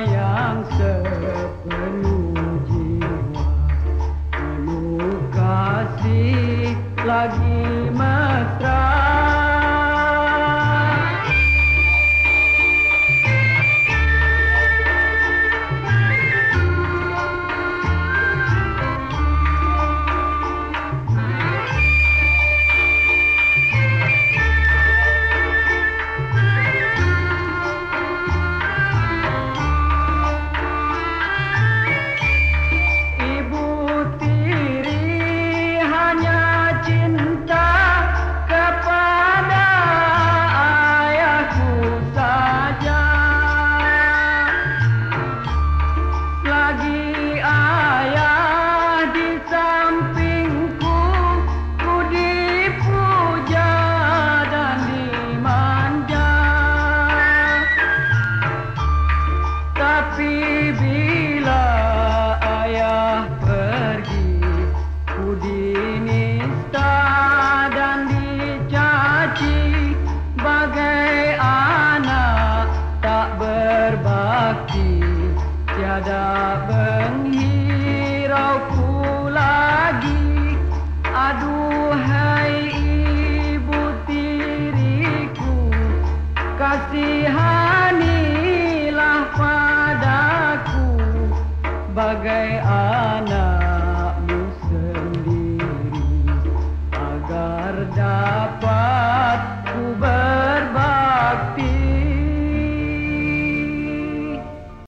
yang sepenuh jiwa. Penuh kasih lagi.